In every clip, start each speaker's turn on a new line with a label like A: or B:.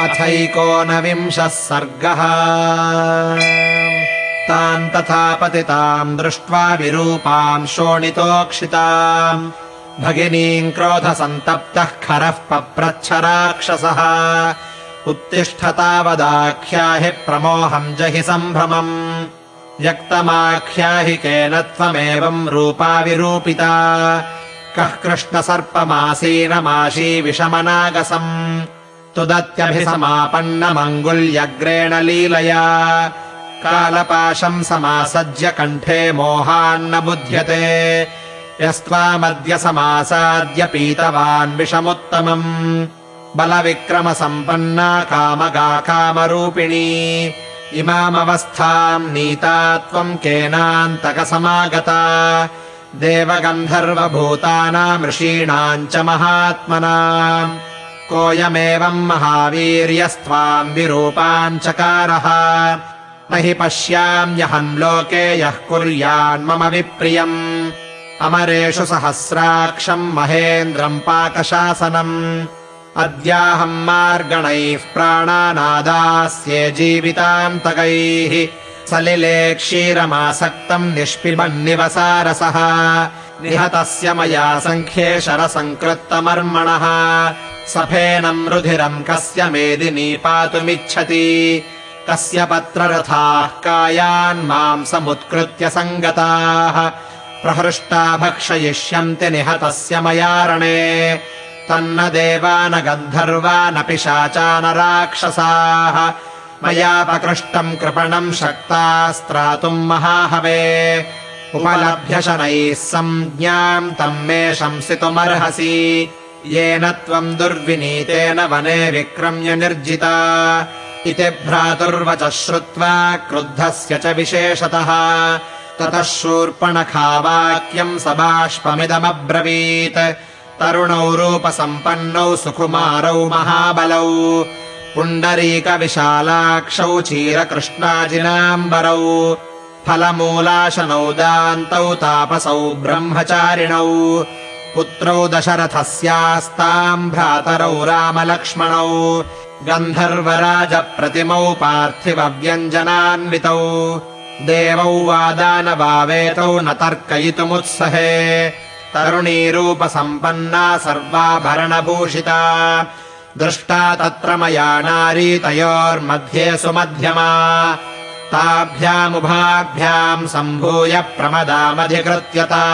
A: अथैकोनविंशः सर्गः। ताम् तथा पतिताम् दृष्ट्वा विरूपाम् शोणितोक्षिताम्। भगिनीम् क्रोधसन्तप्तः खरः पप्रच्छ राक्षसः उत्तिष्ठतावदाख्याहि प्रमोहम् जहि सम्भ्रमम्। व्यक्तमाख्याहि केन त्वमेवम् रूपा विरूपिता कः कृष्णसर्पमासीनमाशी विषमनागसम् तुदत्यभिसमापन्नमङ्गुल्यग्रेण लीलया कालपाशम् समासज्य कण्ठे मोहान्न बुध्यते यस्त्वामद्य समासाद्य पीतवान् विषमुत्तमम्। बलविक्रमसम्पन्ना कामगा कामरूपिणी। इमामवस्थाम् नीता त्वम् केनान्तकसमागता। देवगन्धर्वभूतानाम् ऋषीणाम् च महात्मना कोऽयमेवम् महावीर्यस्त्वाम् विरूपाम् चकारः न हि पश्याम्यहम् लोके यः कुर्यान्मम विप्रियम्। अमरेषु सहस्राक्षम् महेन्द्रम् पाकशासनम्। अद्याहम् मार्गणैः प्राणानादास्ये जीवितान्तकैः सलिले क्षीरमासक्तम् निष्पिबन्निवसारसः निहतस्य मया सङ्ख्ये शरसङ्कृत्तमर्मणः सफेनम् रुधिरम् कस्य मेदिनी पातुमिच्छति कस्य पत्ररथाः कायान् मांसमुत्कृत्य सङ्गताः। प्रहृष्टा भक्षयिष्यन्ति निहतस्य मया रणे तन्न देवा न गन्धर्वा न पिशाचा न राक्षसाः। मयापकृष्टम् कृपणम् शक्तास्त्रातुम् महाहवे। उपलभ्य शनैः सञ्ज्ञाम् तम् मे शंसितुमर्हसि येन त्वम् दुर्विनीतेन वने विक्रम्य निर्जिता इति भ्रातुर्वचः श्रुत्वा क्रुद्धस्य च विशेषतः ततः शूर्पणखावाक्यम् स बाष्पमिदमब्रवीत् तरुणौ रूपसम्पन्नौ सुकुमारौ महाबलौ। पुण्डरीकविशालाक्षौ चीरकृष्णाजिनाम्बरौ। फलमूलाशनौ दान्तौ तापसौ ब्रह्मचारिणौ पुत्रौ दशरथस्यास्ताम् भ्रातरौ रामलक्ष्मणौ गन्धर्वराजप्रतिमौ पार्थिवव्यञ्जनान्वितौ देवौ वादानवावेतौ न तर्कयितुमुत्सहे तरुणीरूपसम्पन्ना सर्वाभरणभूषिता दृष्टा तत्र मया नारी तयोर्मध्ये सुमध्यमा ताभ्यामुभाभ्याम् सम्भूय प्रमदामधिकृत्यता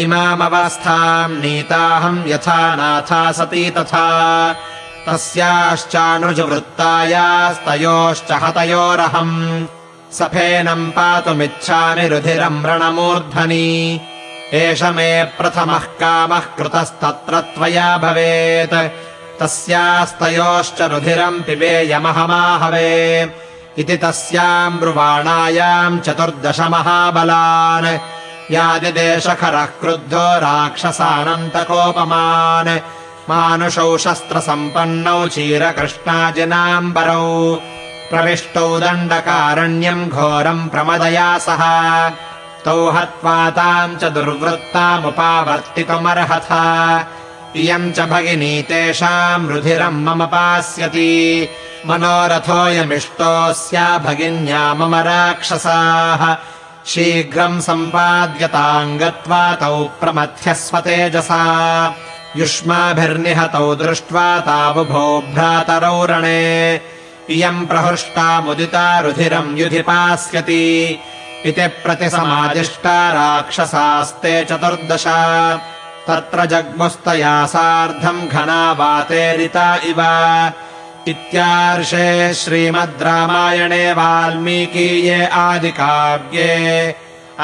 A: इमामवस्थाम् नीताहम् यथा नाथा सती तथा। तस्याश्चानुजवृत्तायास्तयोश्च हतयोरहम् सफेनम् पातुमिच्छामि रुधिरम् रणमूर्धनि एष मे प्रथमः कामः कृतस्तत्र त्वया भवेत्। तस्यास्तयोश्च रुधिरम् पिबेयमहमाहवे। इति तस्याम् ब्रुवाणायाम् चतुर्दश महाबलान् यादिदेशखरः क्रुद्धो राक्षसानन्तकोपमान्। मानुषौ शस्त्रसम्पन्नौ चीरकृष्णाजिनाम्बरौ। प्रविष्टौ दण्डकारण्यम् घोरम् प्रमदया सह। तौ हत्वा ताम् च दुर्वृत्तामुपावर्तितुमर्हथ। इयम् च भगिनी तेषाम् रुधिरम् मम पास्यति। मनोरथोऽयमिष्टोऽस्या भगिन्या मम राक्षसाः शीघ्रम् सम्पाद्यताम् गत्वा तौ प्रमथ्यस्व तेजसा। युष्माभिर्निहतौ दृष्ट्वा तावुभौ भ्रातरौ रणे। इयम् प्रहृष्टा मुदिता रुधिरम् युधि पास्यति इति प्रतिसमादिष्टा राक्षसास्ते चतुर्दश। तत्र जग्मुस्तया सार्धम् घना वातेरिता इव इत्यार्षे श्रीमद् रामायणे वाल्मीकीये आदिकाव्ये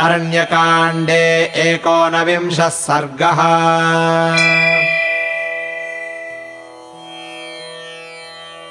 A: अरण्यकाण्डे एकोनविंशः सर्गः